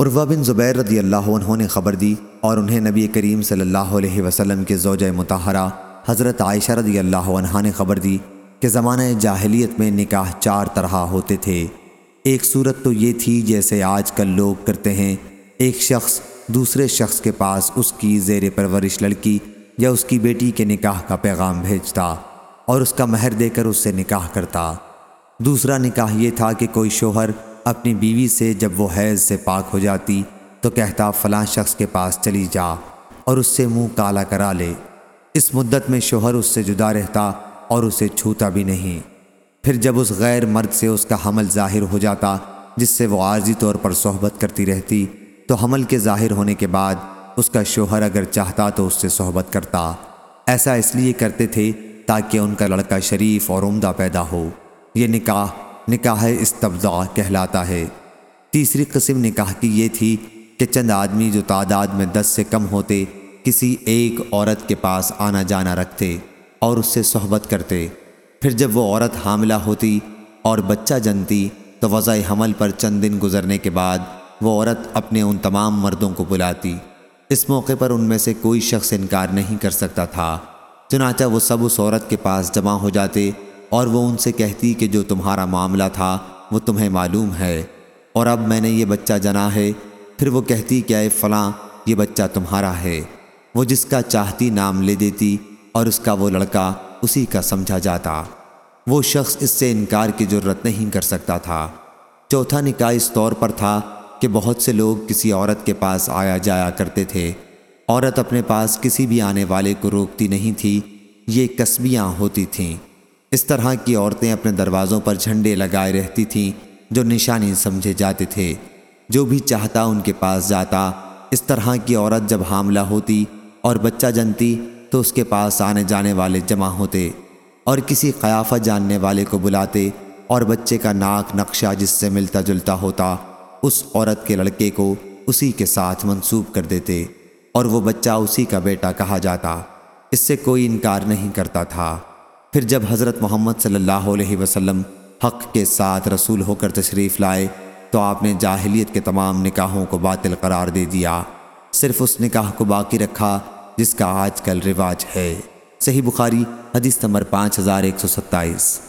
عروہ بن زبیر رضی اللہ عنہ نے خبر دی اور انہیں نبی کریم صلی اللہ علیہ وسلم کے زوجہ متحرہ حضرت عائشہ رضی اللہ عنہ نے خبر دی کہ زمانہ جاہلیت میں نکاح چار طرح ہوتے تھے۔ ایک صورت تو یہ تھی جیسے آج کل لوگ کرتے ہیں، ایک شخص دوسرے شخص کے پاس اس کی زیر پرورش لڑکی یا اس کی بیٹی کے نکاح کا پیغام بھیجتا اور اس کا مہر دے کر اس سے نکاح کرتا۔ دوسرا نکاح یہ تھا کہ کوئی شوہر اپنی بیوی سے جب وہ حیض سے پاک ہو جاتی تو کہتا فلاں شخص کے پاس چلی جا اور اس سے منہ کالا کرا لے۔ اس مدت میں شوہر اس سے جدا رہتا اور اسے چھوتا بھی نہیں۔ پھر جب اس غیر مرد سے اس کا حمل ظاہر ہو جاتا، جس سے وہ عارضی طور پر صحبت کرتی رہتی، تو حمل کے ظاہر ہونے کے بعد اس کا شوہر اگر چاہتا تو اس سے صحبت کرتا۔ ایسا اس لیے کرتے تھے تاکہ ان کا لڑکا شریف اور عمدہ پیدا ہو۔ یہ نکاح نکاح استبضاء کہلاتا ہے۔ تیسری قسم نکاح کی یہ تھی کہ چند آدمی جو تعداد میں دس سے کم ہوتے، کسی ایک عورت کے پاس آنا جانا رکھتے اور اس سے صحبت کرتے۔ پھر جب وہ عورت حاملہ ہوتی اور بچہ جنتی تو وضع حمل پر چند دن گزرنے کے بعد وہ عورت اپنے ان تمام مردوں کو بلاتی۔ اس موقع پر ان میں سے کوئی شخص انکار نہیں کر سکتا تھا، چنانچہ وہ سب اس عورت کے پاس جمع ہو جاتے اور وہ ان سے کہتی کہ جو تمہارا معاملہ تھا وہ تمہیں معلوم ہے۔ اور اب میں نے یہ بچہ جنا ہے، پھر وہ کہتی کہ اے فلاں، یہ بچہ تمہارا ہے۔ وہ جس کا چاہتی نام لے دیتی اور اس کا وہ لڑکا اسی کا سمجھا جاتا۔ وہ شخص اس سے انکار کی ضرورت نہیں کر سکتا تھا۔ چوتھا نکاح اس طور پر تھا کہ بہت سے لوگ کسی عورت کے پاس آیا جایا کرتے تھے۔ عورت اپنے پاس کسی بھی آنے والے کو روکتی نہیں تھی، یہ کسبیاں ہوتی تھیں۔ اس طرح کی عورتیں اپنے دروازوں پر جھنڈے لگائے رہتی تھیں جو نشانی سمجھے جاتے تھے۔ جو بھی چاہتا ان کے پاس جاتا۔ اس طرح کی عورت جب حاملہ ہوتی اور بچہ جنتی تو اس کے پاس آنے جانے والے جمع ہوتے اور کسی قیافہ جاننے والے کو بلاتے اور بچے کا ناک نقشہ جس سے ملتا جلتا ہوتا اس عورت کے لڑکے کو اسی کے ساتھ منسوب کر دیتے اور وہ بچہ اسی کا بیٹا کہا جاتا۔ اس سے کوئی انکار نہیں کرتا تھا۔ پھر جب حضرت محمد صلی اللہ علیہ وسلم حق کے ساتھ رسول ہو کر تشریف لائے تو آپ نے جاہلیت کے تمام نکاحوں کو باطل قرار دے دیا۔ صرف اس نکاح کو باقی رکھا جس کا آج کل رواج ہے۔ صحیح بخاری حدیث نمبر پانچ ہزار ایک سو ستائیس۔